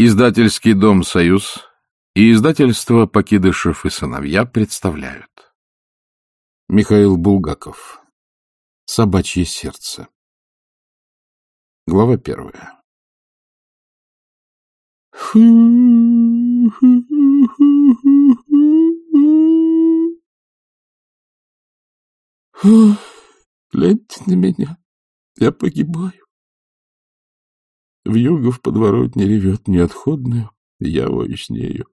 Издательский дом «Союз» и издательство «Покидышев и сыновья» представляют. Михаил Булгаков. Собачье сердце. Глава первая. Гляньте на меня. Я погибаю. В юго в подворотне ревет неотходную, я вою с нею.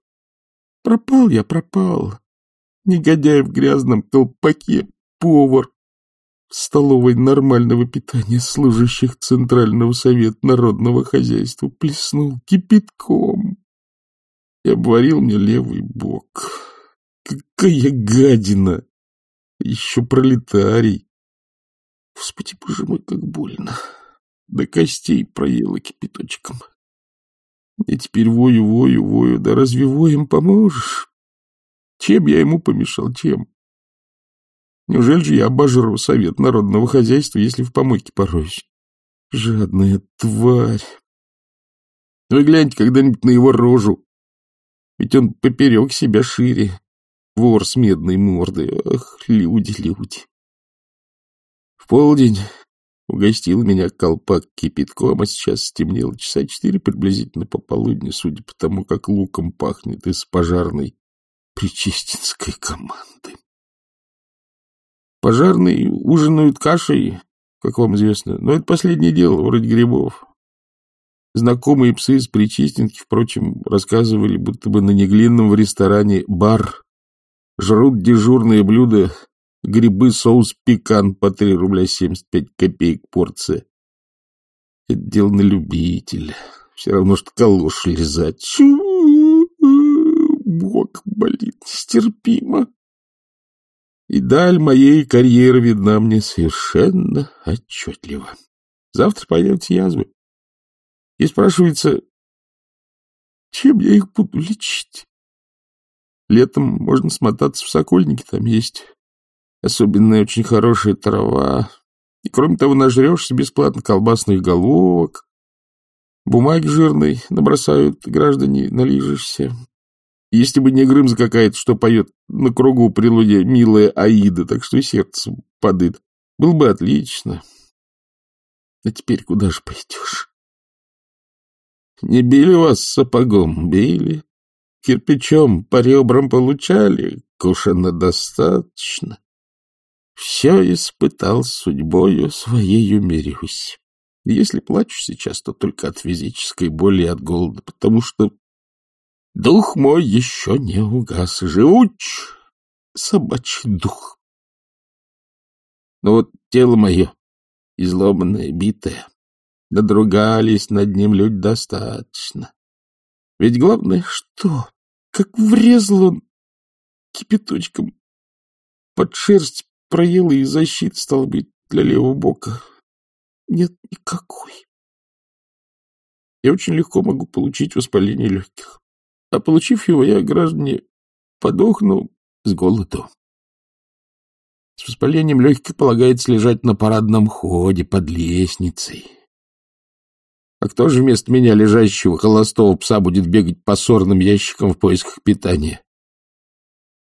Пропал я, пропал. Негодяй в грязном колпаке, повар в столовой нормального питания служащих Центрального совета народного хозяйства плеснул кипятком и обварил мне левый бок. Какая гадина! Еще пролетарий. Господи, боже мой, как больно до костей проела кипяточком. И теперь вою, вою, вою, да разве воем поможешь? Чем я ему помешал, чем? Неужели же я обожру совет народного хозяйства, если в помойке пороюсь? Жадная тварь! Вы гляньте когда-нибудь на его рожу. Ведь он поперек себя шире. Вор с медной мордой. Ах, люди, люди. В полдень Угостил меня колпак кипятком, а сейчас стемнело часа четыре приблизительно пополудни, судя по тому, как луком пахнет из пожарной причистинской команды. Пожарные ужинают кашей, как вам известно, но это последнее дело, вроде грибов. Знакомые псы из Причистинки, впрочем, рассказывали, будто бы на Неглинном в ресторане «Бар» жрут дежурные блюда грибы, соус пекан по 3 рубля 75 копеек порция. Это дело на любителя. Все равно, что калош лизать. Бог болит нестерпимо. И даль моей карьеры видна мне совершенно отчетливо. Завтра появятся язвы. И спрашивается, чем я их буду лечить? Летом можно смотаться в Сокольнике, там есть особенная очень хорошая трава. И, кроме того, нажрешься бесплатно колбасных головок. Бумаги жирной набросают граждане, налижешься. Если бы не Грымза какая-то, что поет на кругу прелюдия «Милая Аида», так что и сердце падает. Было бы отлично. А теперь куда же пойдешь? Не били вас сапогом, били. Кирпичом по ребрам получали, кушано достаточно. Все испытал судьбою своею мирюсь. Если плачу сейчас, то только от физической боли и от голода, потому что дух мой еще не угас, живуч собачий дух. Но вот тело мое, изломанное, битое, надругались над ним люди достаточно. Ведь главное, что, как врезал он кипяточком под шерсть проела и защиты, стало быть, для левого бока нет никакой. Я очень легко могу получить воспаление легких. А получив его, я, граждане, подохну с голоду. С воспалением легких полагается лежать на парадном ходе под лестницей. А кто же вместо меня, лежащего холостого пса, будет бегать по сорным ящикам в поисках питания?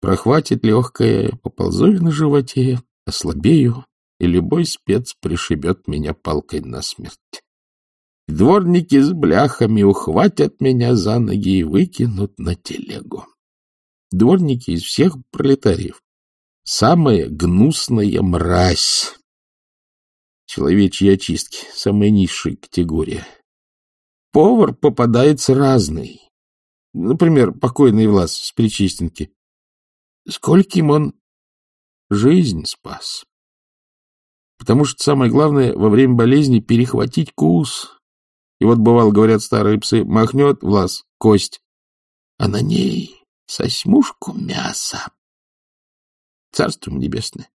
Прохватит легкое, поползу на животе, ослабею, и любой спец пришибет меня палкой насмерть. Дворники с бляхами ухватят меня за ноги и выкинут на телегу. Дворники из всех пролетариев. Самая гнусная мразь. Человечьи очистки, самая низшая категория. Повар попадается разный. Например, покойный Влас с Причистенки. Скольким он жизнь спас. Потому что самое главное во время болезни перехватить кус. И вот, бывало, говорят старые псы, махнет в лаз кость, а на ней сосьмушку мяса. Царство небесное.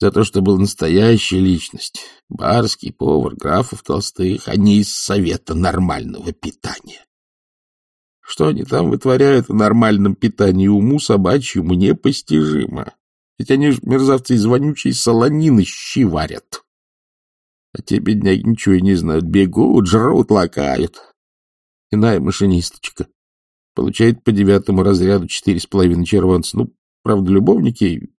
За то, что был настоящая личность. Барский повар, графов толстых, они из совета нормального питания. Что они там вытворяют в нормальном питании уму собачьему непостижимо. Ведь они же мерзавцы из вонючей солонины щи варят. А те бедняги ничего и не знают. Бегут, жрут, лакают. иная машинисточка. Получает по девятому разряду четыре с половиной червонца. Ну, правда, любовники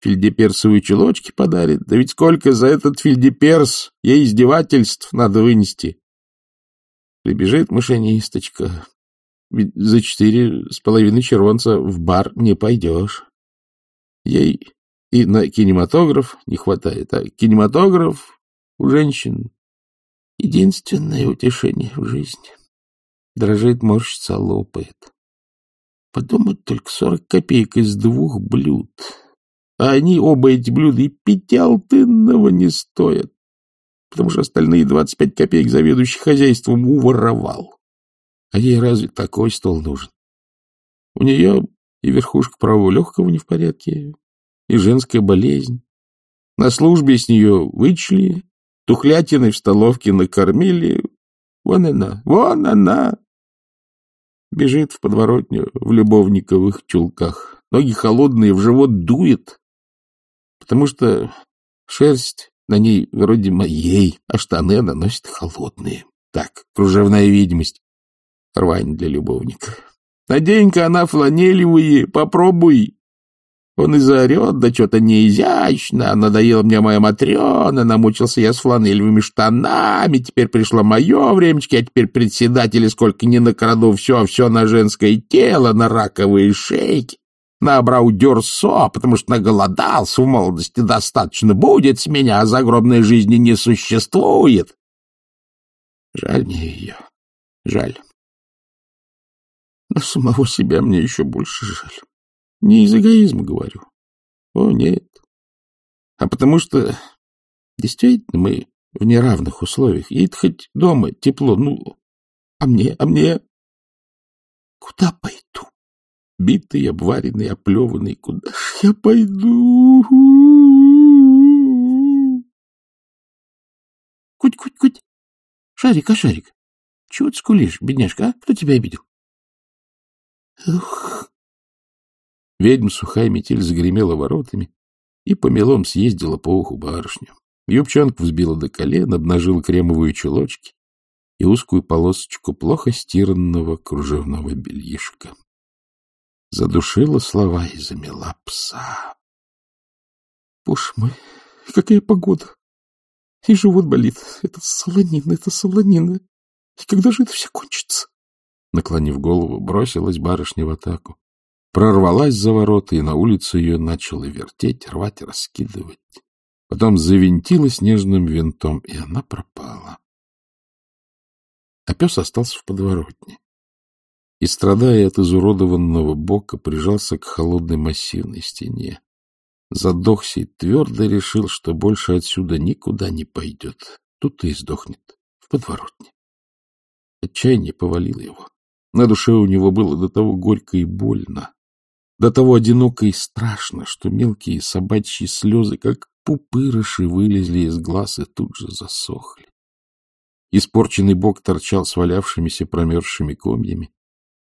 фельдеперсовые чулочки подарит. Да ведь сколько за этот фельдеперс ей издевательств надо вынести. Прибежит машинисточка. Ведь за четыре с половиной червонца в бар не пойдешь. Ей и на кинематограф не хватает, а кинематограф у женщин — единственное утешение в жизни. Дрожит, морщится, лопает. Подумать только сорок копеек из двух блюд. А они, оба эти блюда, и пятиалтынного не стоят, потому что остальные двадцать пять копеек заведующий хозяйством уворовал. А ей разве такой стол нужен? У нее и верхушка правого легкого не в порядке, и женская болезнь. На службе с нее вычли, тухлятиной в столовке накормили. Вон она, вон она! Бежит в подворотню в любовниковых чулках. Ноги холодные, в живот дует, потому что шерсть на ней вроде моей, а штаны она носит холодные. Так, кружевная видимость. Рвань для любовника. Надень-ка она фланелевые, попробуй. Он и заорет, да что-то неизящно, надоела мне моя Матрена, намучился я с фланелевыми штанами, теперь пришло мое времечко, а теперь председатели сколько ни накраду, все, все на женское тело, на раковые шейки, на абраудерсо, потому что наголодался в молодости достаточно будет с меня, а загробной жизни не существует. Жаль мне ее, жаль. Но самого себя мне еще больше жаль. Не из эгоизма говорю. О, нет. А потому что действительно мы в неравных условиях. И хоть дома тепло, ну, а мне, а мне... Куда пойду? Битый, обваренный, оплеванный, куда ж я пойду? Куть-куть-куть. Шарик, а Шарик, чего ты скулишь, бедняжка, а? Кто тебя обидел? Ух, Ведьма сухая метель загремела воротами и по мелом съездила по уху барышню. Юбчонку взбила до колен, обнажила кремовые чулочки и узкую полосочку плохо стиранного кружевного бельишка. Задушила слова и замела пса. Боже мой, какая погода! И живот болит. Это солонина, это солонина. И когда же это все кончится? Наклонив голову, бросилась барышня в атаку прорвалась за ворота, и на улицу ее начало вертеть, рвать, раскидывать. Потом завинтила снежным винтом, и она пропала. А пес остался в подворотне. И, страдая от изуродованного бока, прижался к холодной массивной стене. Задохся и твердо решил, что больше отсюда никуда не пойдет. Тут и сдохнет, в подворотне. Отчаяние повалило его. На душе у него было до того горько и больно, до того одиноко и страшно, что мелкие собачьи слезы, как пупырыши, вылезли из глаз и тут же засохли. Испорченный бок торчал свалявшимися промерзшими комьями,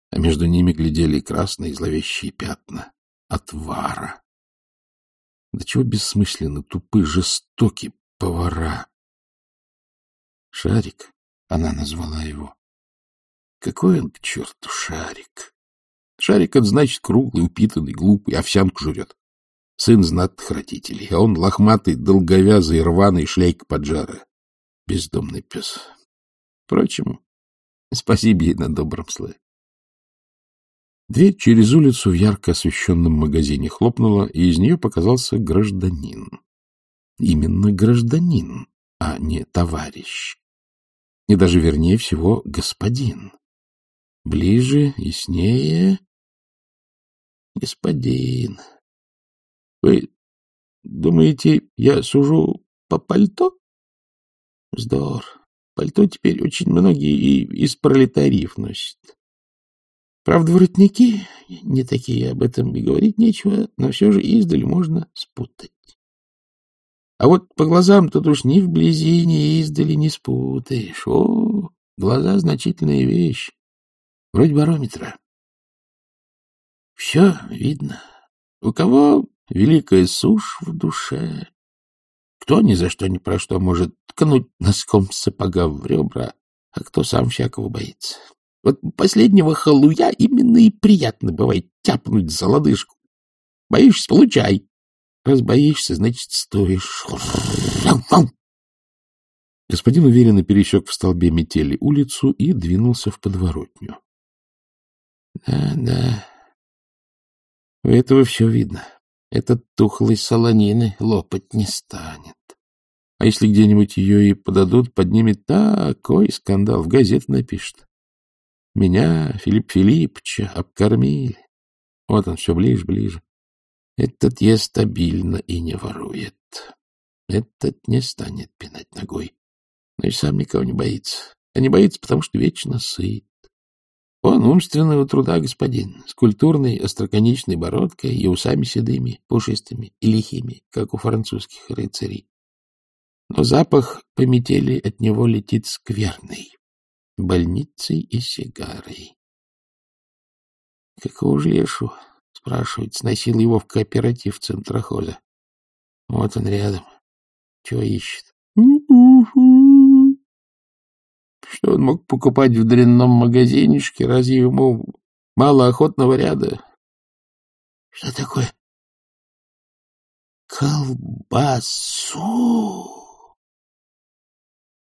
а между ними глядели красные зловещие пятна от вара. Да чего бессмысленно, тупы, жестоки повара. Шарик, она назвала его. Какой он к черту шарик? Шарик — это значит круглый, упитанный, глупый, овсянку жрет. Сын знатных родителей, а он лохматый, долговязый, рваный, шляйка поджара. Бездомный пес. Впрочем, спасибо ей на добром слове. Дверь через улицу в ярко освещенном магазине хлопнула, и из нее показался гражданин. Именно гражданин, а не товарищ. И даже, вернее всего, господин. Ближе, яснее господин, вы думаете, я сужу по пальто? Вздор. Пальто теперь очень многие и из пролетариев носят. Правда, воротники не такие, об этом и говорить нечего, но все же издали можно спутать. А вот по глазам тут уж ни вблизи, ни издали не спутаешь. О, глаза — значительная вещь, вроде барометра. Все видно. У кого великая сушь в душе, кто ни за что ни про что может ткнуть носком сапога в ребра, а кто сам всякого боится. Вот последнего халуя именно и приятно бывает тяпнуть за лодыжку. Боишься — получай. Раз боишься, значит, стоишь. Господин уверенно пересек в столбе метели улицу и двинулся в подворотню. Да, да. У этого все видно. Этот тухлый солонины лопать не станет. А если где-нибудь ее и подадут, поднимет такой скандал, в газет напишет. Меня, Филипп Филипповича, обкормили. Вот он все ближе, ближе. Этот ест стабильно и не ворует. Этот не станет пинать ногой. Но и сам никого не боится. А не боится, потому что вечно сыт. Он умственного труда господин, с культурной остроконечной бородкой и усами седыми, пушистыми и лихими, как у французских рыцарей. Но запах по метели от него летит скверный, больницей и сигарой. Какого же лешу, спрашивает, сносил его в кооператив центрохоза. Вот он рядом. Чего ищет? Что он мог покупать в дрянном магазинчике? Разве ему мало охотного ряда? Что такое? Колбасу!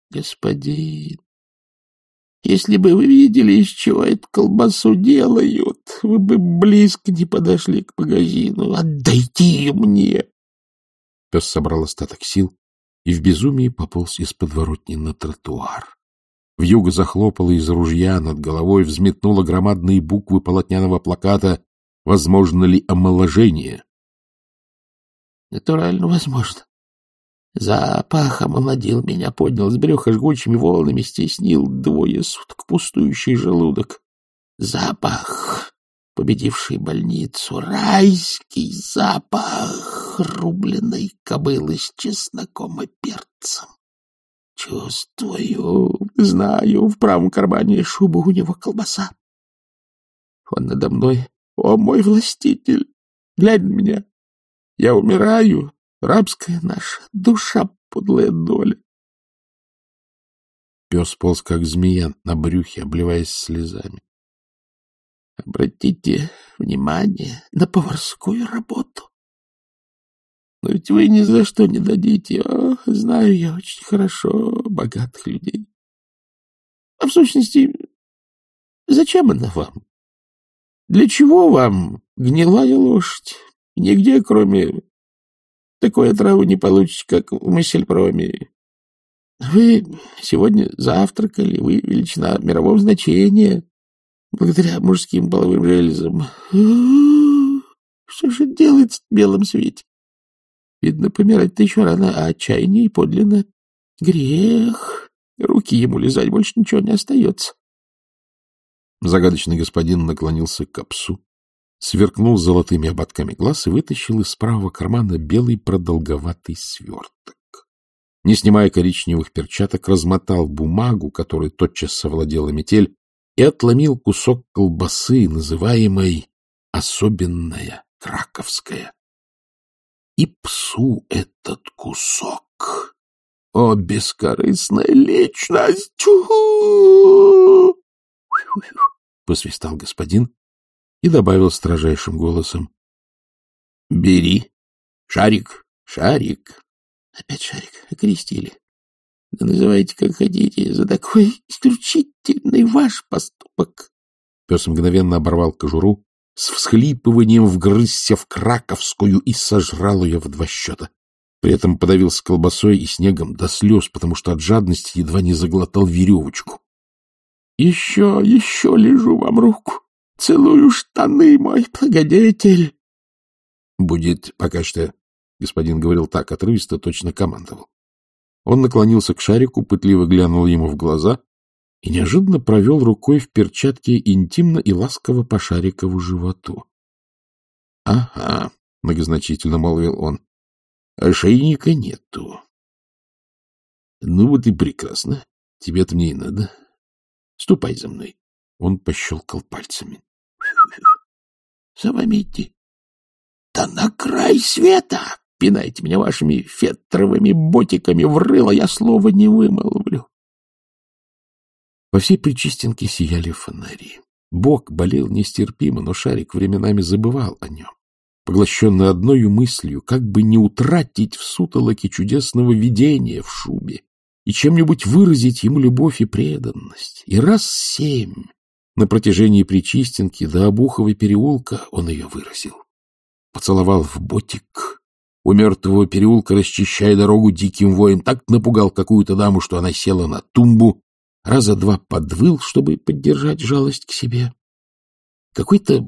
Господин, если бы вы видели, из чего эту колбасу делают, вы бы близко не подошли к магазину. Отдайте ее мне! Пес собрал остаток сил и в безумии пополз из подворотни на тротуар. Вьюга захлопала из ружья над головой, взметнула громадные буквы полотняного плаката «Возможно ли омоложение?» «Натурально возможно. Запах омолодил меня, поднял с брюха жгучими волнами, стеснил двое суток пустующий желудок. Запах, победивший больницу, райский запах рубленной кобылы с чесноком и перцем. Чувствую, знаю, в правом кармане шубы у него колбаса. Он надо мной. О, мой властитель, глянь на меня. Я умираю, рабская наша душа, подлая доля. Пес полз, как змея, на брюхе, обливаясь слезами. Обратите внимание на поварскую работу. Но ведь вы ни за что не дадите. О, знаю я очень хорошо богатых людей. А в сущности, зачем она вам? Для чего вам гнилая лошадь? Нигде, кроме такой отравы, не получите, как в Массельпроме. Вы сегодня завтракали, вы величина мирового значения, благодаря мужским половым железам. Что же делать в белом свете? Видно, помирать-то еще рано, а отчаяние и подлинно грех. Руки ему лизать больше ничего не остается. Загадочный господин наклонился к капсу, сверкнул золотыми ободками глаз и вытащил из правого кармана белый продолговатый сверток. Не снимая коричневых перчаток, размотал бумагу, которой тотчас совладела метель, и отломил кусок колбасы, называемой «особенная краковская» и псу этот кусок. О, бескорыстная личность! Посвистал господин и добавил строжайшим голосом. — Бери. Шарик, шарик. Опять шарик, окрестили. Да называйте как хотите, за такой исключительный ваш поступок. Пес мгновенно оборвал кожуру, с всхлипыванием вгрызся в краковскую и сожрал ее в два счета. При этом подавился колбасой и снегом до слез, потому что от жадности едва не заглотал веревочку. — Еще, еще лежу вам руку. Целую штаны, мой благодетель. — Будет пока что, — господин говорил так отрывисто, точно командовал. Он наклонился к шарику, пытливо глянул ему в глаза и неожиданно провел рукой в перчатке интимно и ласково по шарикову животу. — Ага, — многозначительно молвил он, — ошейника нету. — Ну вот и прекрасно. Тебе-то мне и надо. Ступай за мной. Он пощелкал пальцами. — За вами идти. — Да на край света! Пинайте меня вашими фетровыми ботиками в рыло, я слова не вымолвлю. По всей Причистенке сияли фонари. Бог болел нестерпимо, но Шарик временами забывал о нем, поглощенный одной мыслью, как бы не утратить в сутолоке чудесного видения в шубе и чем-нибудь выразить ему любовь и преданность. И раз семь на протяжении Причистенки до Обуховой переулка он ее выразил. Поцеловал в ботик, у мертвого переулка, расчищая дорогу диким воем, так напугал какую-то даму, что она села на тумбу, раза два подвыл, чтобы поддержать жалость к себе. Какой-то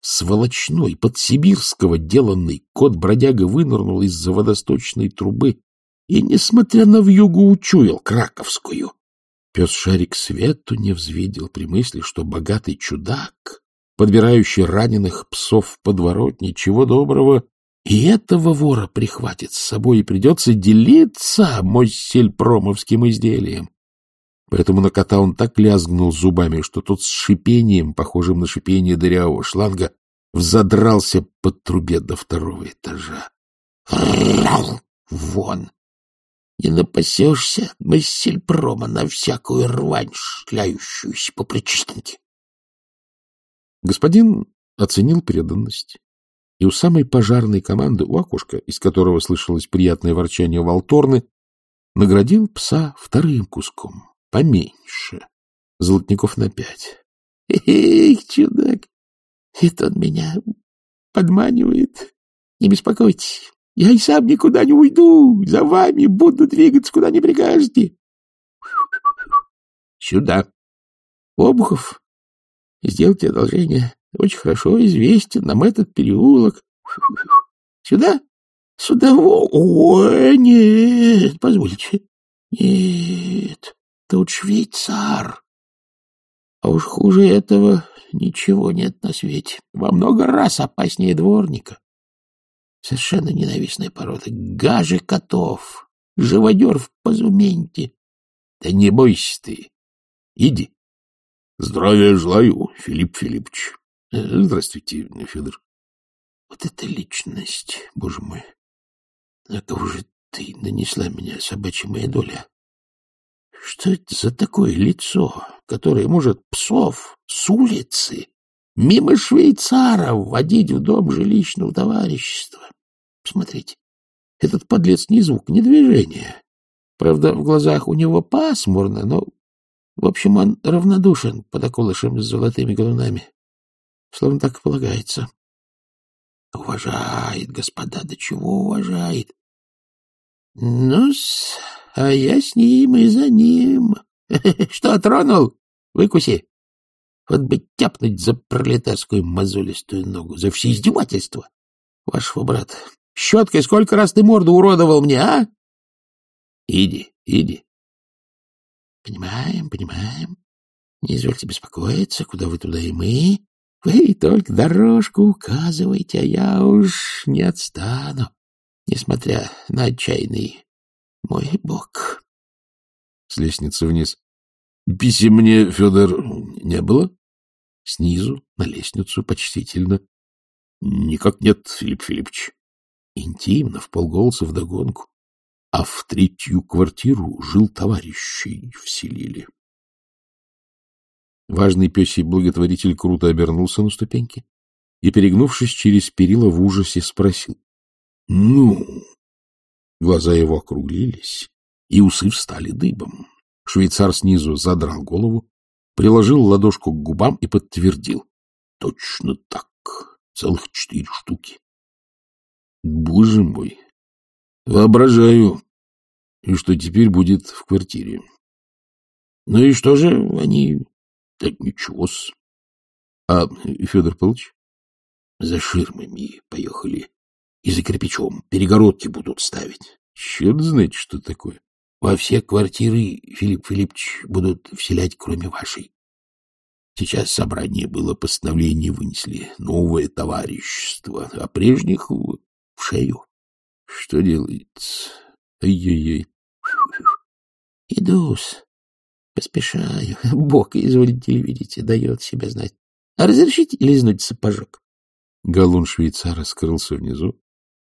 сволочной, подсибирского деланный кот-бродяга вынырнул из-за водосточной трубы и, несмотря на вьюгу, учуял краковскую. Пес-шарик свету не взвидел при мысли, что богатый чудак, подбирающий раненых псов в подворотне, чего доброго, и этого вора прихватит с собой, и придется делиться мосельпромовским изделием. Поэтому на кота он так лязгнул зубами, что тот с шипением, похожим на шипение дырявого шланга, взадрался под трубе до второго этажа. Вон! Не напасешься массельпрома на всякую рвань, шляющуюся по причистенке. Господин оценил преданность, и у самой пожарной команды, у окошка, из которого слышалось приятное ворчание Волторны, наградил пса вторым куском, поменьше, золотников на пять. — Эх, чудак, это он меня подманивает. Не беспокойтесь, я и сам никуда не уйду. За вами буду двигаться, куда не прикажете. Сюда. Обухов, сделайте одолжение. Очень хорошо известен нам этот переулок. Сюда? Сюда? О, нет, позвольте. Нет, тут швейцар. А уж хуже этого ничего нет на свете. Во много раз опаснее дворника. Совершенно ненавистная порода. Гажи котов. Живодер в позументе. Да не бойся ты. Иди. Здравия желаю, Филипп Филиппович. Э, здравствуйте, Федор. Вот эта личность, боже мой. На кого же ты нанесла меня собачья моя доля? Что это за такое лицо, которое может псов с улицы мимо швейцаров водить в дом жилищного товарищества. Посмотрите, этот подлец ни звук, ни движения. Правда, в глазах у него пасмурно, но, в общем, он равнодушен под околышем с золотыми галунами. Словно так и полагается. Уважает, господа, до чего уважает. Ну-с, а я с ним и за ним. Что, тронул? Выкуси. Вот бы тяпнуть за пролетарскую мозолистую ногу, за все издевательства вашего брата. Щеткой сколько раз ты морду уродовал мне, а? Иди, иди. Понимаем, понимаем. Не извольте беспокоиться, куда вы туда и мы. Вы только дорожку указывайте, а я уж не отстану, несмотря на отчаянный мой бог. С лестницы вниз. Писем мне, Федор, не было? Снизу на лестницу почтительно. Никак нет, Филипп Филиппович. Интимно, в полголоса вдогонку. А в третью квартиру жил товарищей вселили. Важный песий благотворитель круто обернулся на ступеньки и, перегнувшись через перила, в ужасе спросил. — Ну? Глаза его округлились, и усы встали дыбом. Швейцар снизу задрал голову, приложил ладошку к губам и подтвердил. — Точно так. Целых четыре штуки. Боже мой! Воображаю, и что теперь будет в квартире. Ну и что же они? Так ничего-с. А Федор Павлович? За ширмами поехали. И за кирпичом. Перегородки будут ставить. Черт знает, что такое. Во все квартиры, Филипп Филиппович, будут вселять, кроме вашей. Сейчас собрание было, постановление вынесли. Новое товарищество. А прежних в шею. Что делается? Ай-яй-яй. Иду-с. Поспешаю. Бог, изволите ли видите, дает себя знать. А разрешите лизнуть сапожок? Галун швейцара скрылся внизу.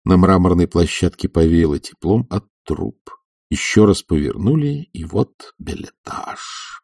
На мраморной площадке повеяло теплом от труб. Еще раз повернули, и вот билетаж.